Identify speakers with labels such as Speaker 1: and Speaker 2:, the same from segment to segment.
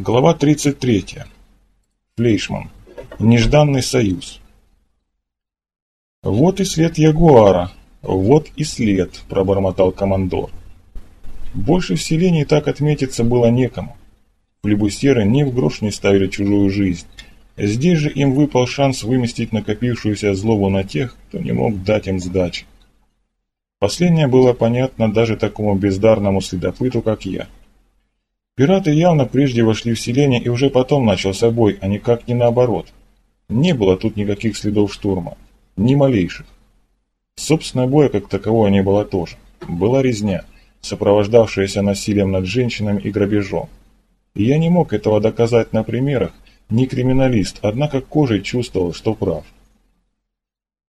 Speaker 1: Глава 33. Флейшман. Нежданный союз. «Вот и след Ягуара, вот и след», – пробормотал командор. Больше в селении так отметиться было некому. Флебустеры ни в грош не ставили чужую жизнь. Здесь же им выпал шанс выместить накопившуюся злобу на тех, кто не мог дать им сдачи. Последнее было понятно даже такому бездарному следопыту, как я – Пираты явно прежде вошли в селение и уже потом начался бой, а никак не наоборот. Не было тут никаких следов штурма. Ни малейших. Собственно, боя как такового не было тоже. Была резня, сопровождавшаяся насилием над женщинами и грабежом. И я не мог этого доказать на примерах, не криминалист, однако кожей чувствовал, что прав.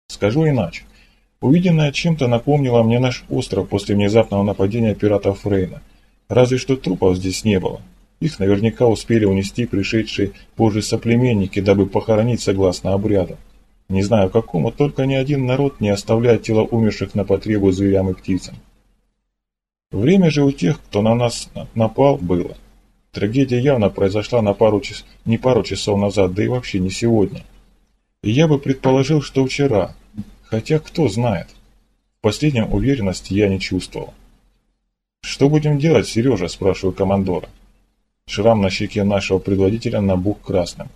Speaker 1: Скажу иначе. Увиденное чем-то напомнило мне наш остров после внезапного нападения пиратов Фрейна – Разве что трупов здесь не было. Их наверняка успели унести пришедшие позже соплеменники, дабы похоронить согласно обряду. Не знаю какому, только ни один народ не оставляет тела умерших на потребу зверям и птицам. Время же у тех, кто на нас напал, было. Трагедия явно произошла на пару час... не пару часов назад, да и вообще не сегодня. И я бы предположил, что вчера. Хотя кто знает. В последнем уверенности я не чувствовал. «Что будем делать, Сережа?» – спрашиваю командора. Шрам на щеке нашего предводителя набух красным.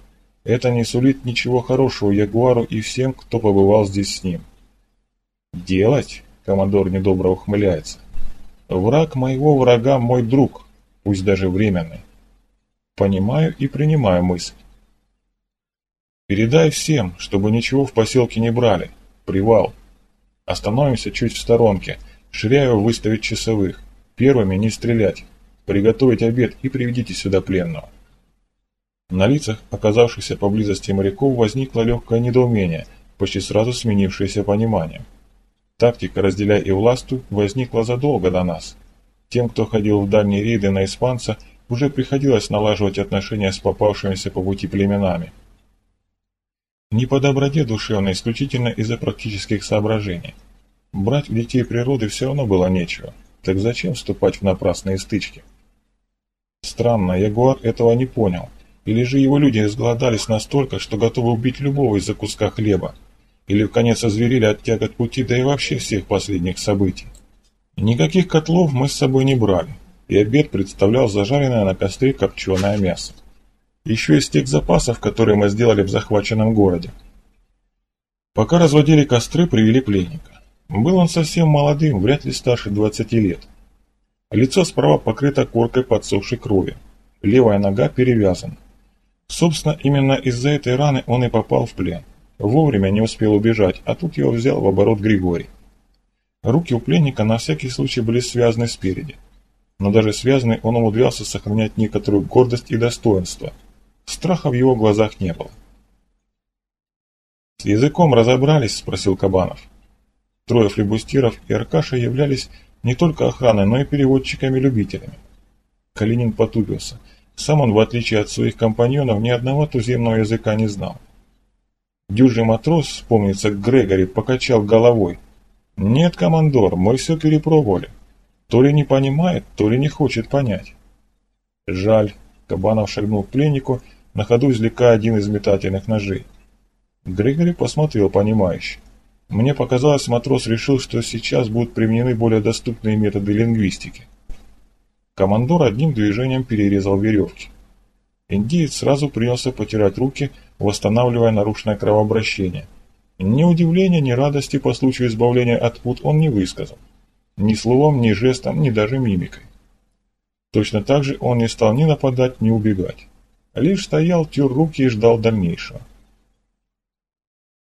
Speaker 1: Это не сулит ничего хорошего Ягуару и всем, кто побывал здесь с ним. «Делать?» – командор недобро ухмыляется. «Враг моего врага – мой друг, пусть даже временный. Понимаю и принимаю мысль. Передай всем, чтобы ничего в поселке не брали. Привал. Остановимся чуть в сторонке. Ширяю выставить часовых. Первыми не стрелять. Приготовить обед и приведите сюда пленного. На лицах оказавшихся поблизости моряков возникло легкое недоумение, почти сразу сменившееся пониманием. Тактика «разделяй и властвуй» возникла задолго до нас. Тем, кто ходил в дальние рейды на испанца, уже приходилось налаживать отношения с попавшимися по пути племенами. Не по доброте душевной, исключительно из-за практических соображений. Брать у детей природы все равно было нечего. Так зачем вступать в напрасные стычки? Странно, Ягуар этого не понял. Или же его люди изголодались настолько, что готовы убить любого из-за куска хлеба. Или в конец озверели от тягот пути, да и вообще всех последних событий. Никаких котлов мы с собой не брали, и обед представлял зажаренное на костре копченое мясо. Еще из тех запасов, которые мы сделали в захваченном городе. Пока разводили костры, привели пленника. Был он совсем молодым, вряд ли старше 20 лет. Лицо справа покрыто коркой подсохшей крови. Левая нога перевязана. Собственно, именно из-за этой раны он и попал в плен. Вовремя не успел убежать, а тут его взял в оборот Григорий. Руки у пленника на всякий случай были связаны спереди. Но даже связанный он умудрялся сохранять некоторую гордость и достоинство. Страха в его глазах не было. «С языком разобрались?» – спросил Кабанов. Трое флебустиров и Аркаша являлись не только охраной, но и переводчиками-любителями. Калинин потупился. Сам он, в отличие от своих компаньонов, ни одного туземного языка не знал. Дюжий матрос, помнится, Грегори, покачал головой. «Нет, командор, мы все перепробовали. То ли не понимает, то ли не хочет понять». «Жаль», — Кабанов шагнул к пленнику, на ходу извлекая один из метательных ножей. Грегори посмотрел понимающе. Мне показалось, матрос решил, что сейчас будут применены более доступные методы лингвистики. Командор одним движением перерезал веревки. Индиец сразу принялся потирать руки, восстанавливая нарушенное кровообращение. Ни удивления, ни радости по случаю избавления от пут он не высказал. Ни словом, ни жестом, ни даже мимикой. Точно так же он не стал ни нападать, ни убегать. Лишь стоял, тер руки и ждал дальнейшего.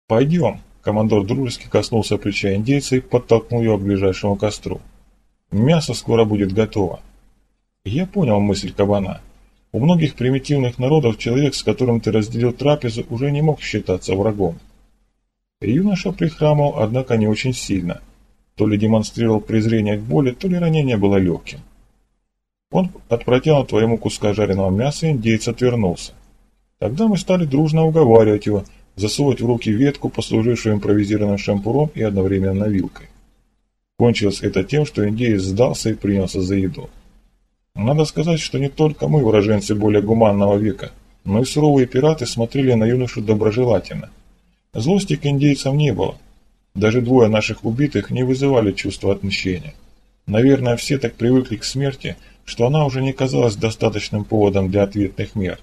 Speaker 1: «Пойдем», Командор дружески коснулся плеча индейца и подтолкнул его к ближайшему костру. «Мясо скоро будет готово». Я понял мысль кабана. У многих примитивных народов человек, с которым ты разделил трапезу, уже не мог считаться врагом. Юноша прихрамывал, однако не очень сильно. То ли демонстрировал презрение к боли, то ли ранение было легким. Он от протянутого ему куска жареного мяса индейец отвернулся. Тогда мы стали дружно уговаривать его, засовывать в руки ветку, послужившую импровизированным шампуром и одновременно вилкой. Кончилось это тем, что индеец сдался и принялся за еду. Надо сказать, что не только мы, уроженцы более гуманного века, но и суровые пираты смотрели на юношу доброжелательно. Злости к индейцам не было. Даже двое наших убитых не вызывали чувства отмщения. Наверное, все так привыкли к смерти, что она уже не казалась достаточным поводом для ответных мер.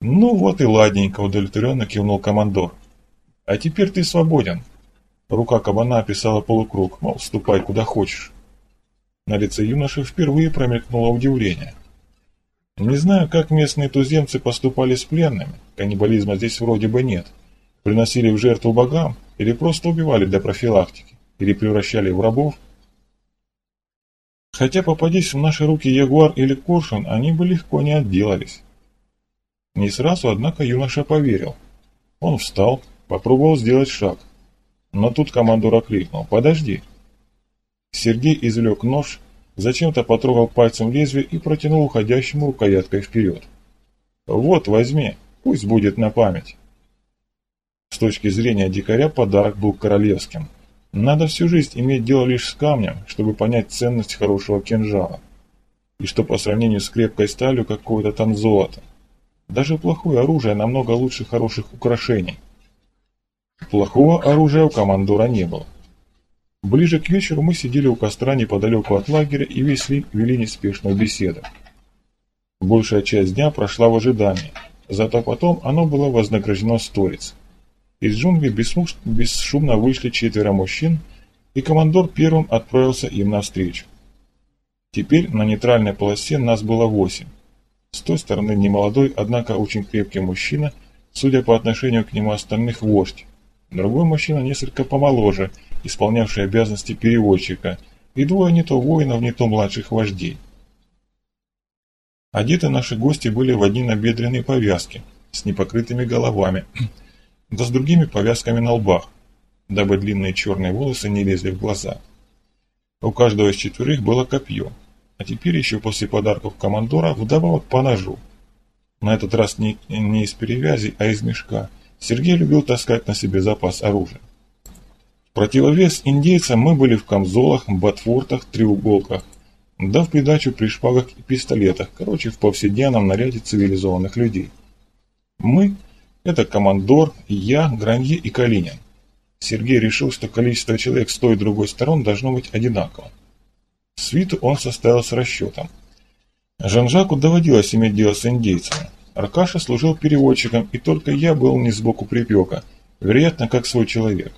Speaker 1: «Ну вот и ладненько», — удовлетворенно кивнул командор. «А теперь ты свободен». Рука кабана описала полукруг, мол, ступай куда хочешь. На лице юноши впервые промелькнуло удивление. Не знаю, как местные туземцы поступали с пленными, каннибализма здесь вроде бы нет. Приносили в жертву богам или просто убивали для профилактики, или превращали в рабов. Хотя попадись в наши руки ягуар или коршун, они бы легко не отделались. Не сразу, однако, юноша поверил. Он встал, попробовал сделать шаг. Но тут командор окликнул «Подожди!» Сергей извлек нож, зачем-то потрогал пальцем лезвие и протянул уходящему рукояткой вперед. «Вот, возьми, пусть будет на память». С точки зрения дикаря подарок был королевским. Надо всю жизнь иметь дело лишь с камнем, чтобы понять ценность хорошего кинжала. И что по сравнению с крепкой сталью какое-то там золото. Даже плохое оружие намного лучше хороших украшений. Плохого оружия у командора не было. Ближе к вечеру мы сидели у костра неподалеку от лагеря и весли, вели неспешную беседу. Большая часть дня прошла в ожидании, зато потом оно было вознаграждено сторец. Из джунглей бесшумно вышли четверо мужчин, и командор первым отправился им навстречу. Теперь на нейтральной полосе нас было восемь. С той стороны немолодой, однако очень крепкий мужчина, судя по отношению к нему остальных, вождь. Другой мужчина несколько помоложе – исполнявший обязанности переводчика, и двое не то воинов, не то младших вождей. Одеты наши гости были в одни набедренные повязки с непокрытыми головами, да с другими повязками на лбах, дабы длинные черные волосы не лезли в глаза. У каждого из четверых было копье, а теперь еще после подарков командора вдобавок по ножу. На этот раз не, не из перевязи, а из мешка. Сергей любил таскать на себе запас оружия противовес индейцам мы были в камзолах, ботфортах, треуголках, да в придачу при шпагах и пистолетах, короче, в повседневном наряде цивилизованных людей. Мы – это командор, я, Гранье и Калинин. Сергей решил, что количество человек с той и другой сторон должно быть одинаково. Свиту он составил с расчетом. Жан-Жаку доводилось иметь дело с индейцами. Аркаша служил переводчиком, и только я был не сбоку припека, вероятно, как свой человек.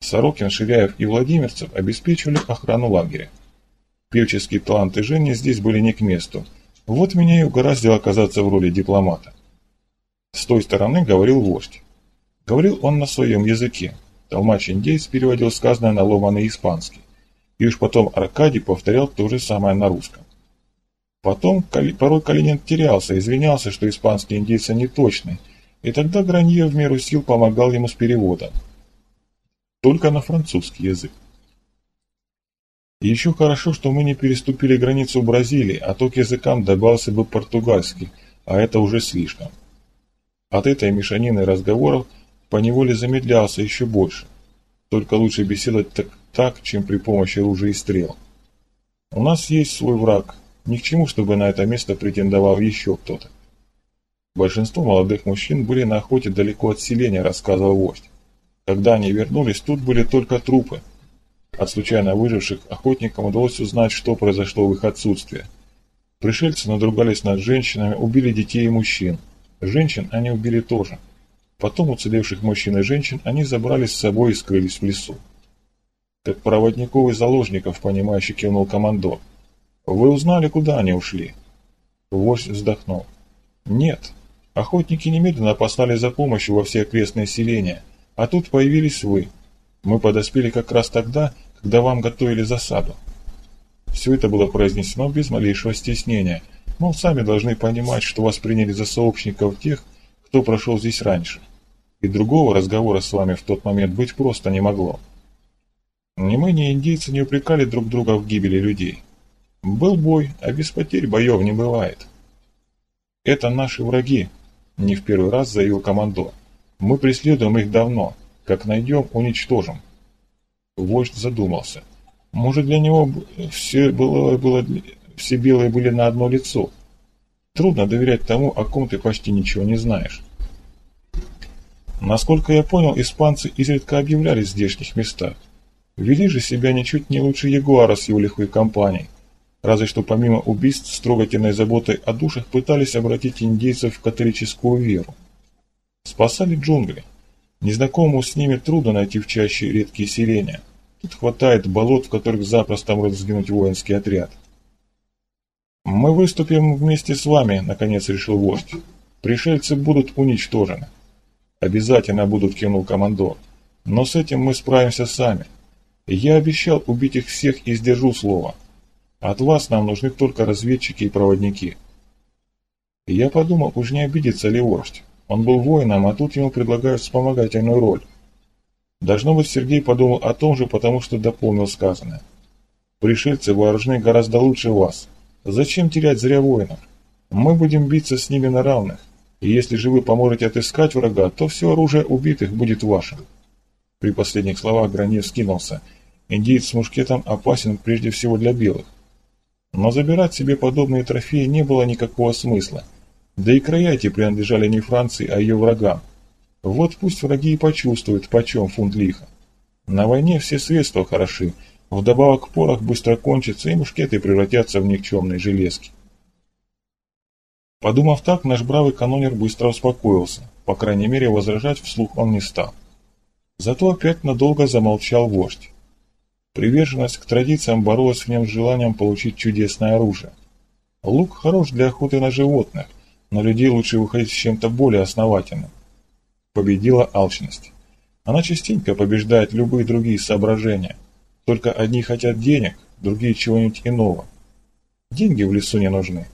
Speaker 1: Сорокин, Ширяев и Владимирцев обеспечивали охрану лагеря. Певческие таланты Жени здесь были не к месту. Вот меня и угораздило оказаться в роли дипломата. С той стороны говорил вождь. Говорил он на своем языке. Толмач-индейц переводил сказанное на ломаный испанский. И уж потом Аркадий повторял то же самое на русском. Потом порой Калинин терялся, извинялся, что испанские индейцы не точны, и тогда Гранье в меру сил помогал ему с переводом только на французский язык. И еще хорошо, что мы не переступили границу Бразилии, а то к языкам добавился бы португальский, а это уже слишком. От этой мешанины разговоров поневоле замедлялся еще больше. Только лучше беседовать так, так, чем при помощи оружия и стрел. У нас есть свой враг, ни к чему, чтобы на это место претендовал еще кто-то. Большинство молодых мужчин были на охоте далеко от селения, рассказывал вождь. Когда они вернулись, тут были только трупы. От случайно выживших охотникам удалось узнать, что произошло в их отсутствие. Пришельцы надругались над женщинами, убили детей и мужчин. Женщин они убили тоже. Потом уцелевших мужчин и женщин они забрали с собой и скрылись в лесу. Как проводников и заложников, понимающе кивнул командор. Вы узнали, куда они ушли? Вождь вздохнул. Нет. Охотники немедленно послали за помощью во все окрестные селения – а тут появились вы. Мы подоспели как раз тогда, когда вам готовили засаду. Все это было произнесено без малейшего стеснения. Мол, сами должны понимать, что вас приняли за сообщников тех, кто прошел здесь раньше. И другого разговора с вами в тот момент быть просто не могло. Ни мы, ни индейцы не упрекали друг друга в гибели людей. Был бой, а без потерь боев не бывает. Это наши враги, не в первый раз заявил командор. Мы преследуем их давно. Как найдем, уничтожим. Вождь задумался. Может, для него все было, было все белые были на одно лицо. Трудно доверять тому, о ком ты почти ничего не знаешь. Насколько я понял, испанцы изредка объявлялись в здешних местах. Вели же себя ничуть не лучше Ягуара с его лихой компанией. Разве что помимо убийств с трогательной заботой о душах пытались обратить индейцев в католическую веру. Спасали джунгли. Незнакомому с ними трудно найти в чаще редкие селения. Тут хватает болот, в которых запросто может сгинуть воинский отряд. «Мы выступим вместе с вами», — наконец решил вождь. «Пришельцы будут уничтожены». «Обязательно будут», — кивнул командор. «Но с этим мы справимся сами. Я обещал убить их всех и сдержу слово. От вас нам нужны только разведчики и проводники». Я подумал, уж не обидится ли вождь. Он был воином, а тут ему предлагают вспомогательную роль. Должно быть, Сергей подумал о том же, потому что дополнил сказанное. Пришельцы вооружены гораздо лучше вас. Зачем терять зря воинов? Мы будем биться с ними на равных. И если же вы поможете отыскать врага, то все оружие убитых будет вашим. При последних словах Гранев скинулся. Индиец с мушкетом опасен прежде всего для белых. Но забирать себе подобные трофеи не было никакого смысла. Да и края эти принадлежали не Франции, а ее врагам. Вот пусть враги и почувствуют, почем фунт лиха. На войне все средства хороши, вдобавок порох быстро кончится, и мушкеты превратятся в никчемные железки. Подумав так, наш бравый канонер быстро успокоился, по крайней мере возражать вслух он не стал. Зато опять надолго замолчал вождь. Приверженность к традициям боролась в нем с желанием получить чудесное оружие. Лук хорош для охоты на животных, но людей лучше выходить с чем-то более основательным. Победила алчность. Она частенько побеждает любые другие соображения. Только одни хотят денег, другие чего-нибудь иного. Деньги в лесу не нужны.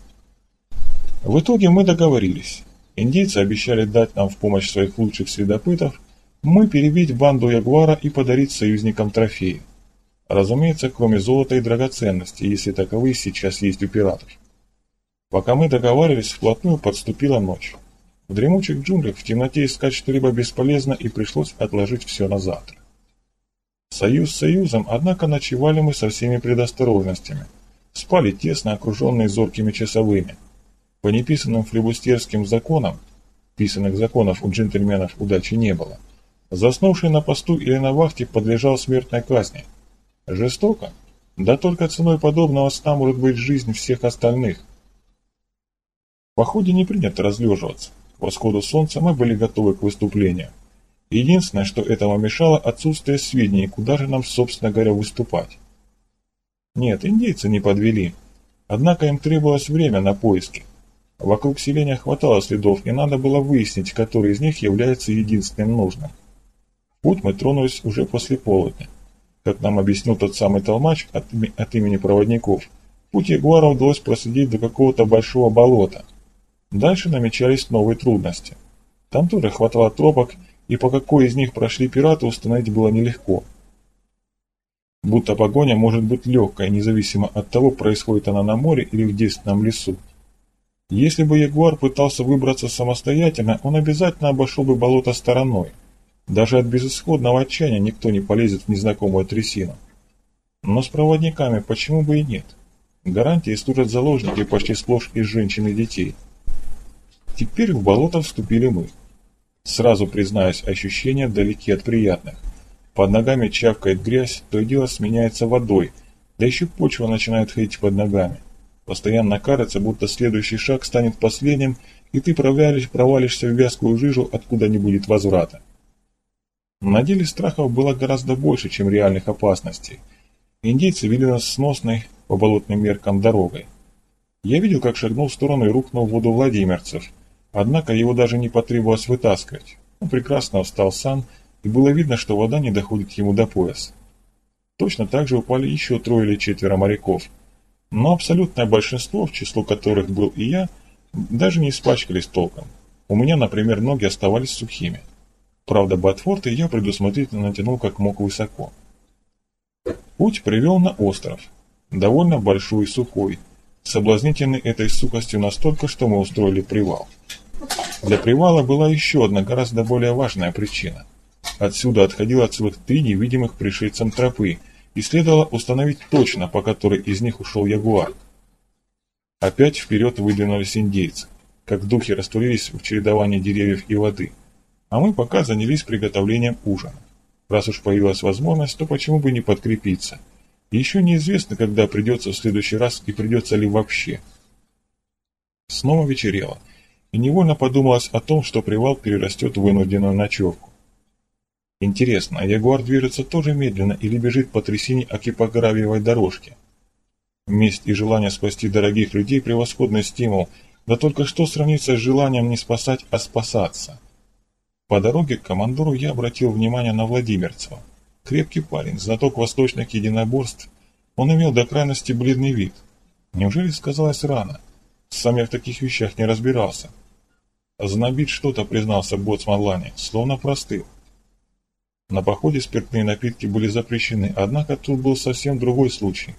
Speaker 1: В итоге мы договорились. Индейцы обещали дать нам в помощь своих лучших следопытов, мы перебить банду Ягуара и подарить союзникам трофеи. Разумеется, кроме золота и драгоценностей, если таковые сейчас есть у пиратов. Пока мы договаривались, вплотную подступила ночь. В дремучих джунглях в темноте искать что-либо бесполезно и пришлось отложить все на завтра. Союз с союзом, однако ночевали мы со всеми предосторожностями. Спали тесно, окруженные зоркими часовыми. По неписанным флебустерским законам, писанных законов у джентльменов удачи не было, заснувший на посту или на вахте подлежал смертной казни. Жестоко? Да только ценой подобного сна может быть жизнь всех остальных. Походе не принято разлеживаться. К восходу солнца мы были готовы к выступлению. Единственное, что этому мешало, отсутствие сведений, куда же нам, собственно говоря, выступать. Нет, индейцы не подвели. Однако им требовалось время на поиски. Вокруг селения хватало следов, и надо было выяснить, который из них является единственным нужным. путь мы тронулись уже после полудня. Как нам объяснил тот самый толмач от, от имени проводников, путь Ягуара удалось проследить до какого-то большого болота – Дальше намечались новые трудности. Там тоже хватало тропок, и по какой из них прошли пираты установить было нелегко. Будто погоня может быть легкой, независимо от того, происходит она на море или в действенном лесу. Если бы Ягуар пытался выбраться самостоятельно, он обязательно обошел бы болото стороной. Даже от безысходного отчаяния никто не полезет в незнакомую трясину. Но с проводниками почему бы и нет? Гарантии служат заложники почти сплошь из женщин и детей – Теперь в болото вступили мы. Сразу признаюсь, ощущения далеки от приятных. Под ногами чавкает грязь, то и дело сменяется водой, да еще почва начинает ходить под ногами. Постоянно кажется, будто следующий шаг станет последним, и ты провалишь, провалишься в вязкую жижу, откуда не будет возврата. На деле страхов было гораздо больше, чем реальных опасностей. Индейцы вели нас сносной, по болотным меркам, дорогой. Я видел, как шагнул в сторону и рухнул в воду Владимирцев – Однако его даже не потребовалось вытаскивать. Он прекрасно встал сам, и было видно, что вода не доходит ему до пояса. Точно так же упали еще трое или четверо моряков. Но абсолютное большинство, в число которых был и я, даже не испачкались толком. У меня, например, ноги оставались сухими. Правда, ботфорты я предусмотрительно натянул как мог высоко. Путь привел на остров, довольно большой и сухой, соблазнительный этой сухостью настолько, что мы устроили привал. Для привала была еще одна гораздо более важная причина. Отсюда отходило целых три невидимых пришельцам тропы, и следовало установить точно, по которой из них ушел ягуар. Опять вперед выдвинулись индейцы, как духи растворились в чередовании деревьев и воды, а мы пока занялись приготовлением ужина. Раз уж появилась возможность, то почему бы не подкрепиться? Еще неизвестно, когда придется в следующий раз и придется ли вообще. Снова вечерело, и невольно подумалось о том, что привал перерастет в вынужденную ночевку. Интересно, а Ягуар движется тоже медленно или бежит по трясине окипогравиевой дорожки? Месть и желание спасти дорогих людей – превосходный стимул, да только что сравнится с желанием не спасать, а спасаться – по дороге к командору я обратил внимание на Владимирцева. Крепкий парень, знаток восточных единоборств. Он имел до крайности бледный вид. Неужели сказалось рано? Сам я в таких вещах не разбирался. Знобит что-то, признался боцман Лани, словно простыл. На походе спиртные напитки были запрещены, однако тут был совсем другой случай.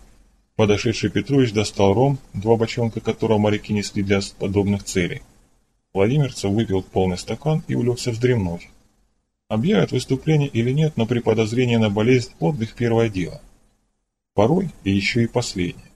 Speaker 1: Подошедший Петрович достал ром, два бочонка которого моряки несли для подобных целей. Владимирцев выпил полный стакан и улегся вздремнуть. Объявят выступление или нет, но при подозрении на болезнь отдых первое дело. Порой и еще и последнее.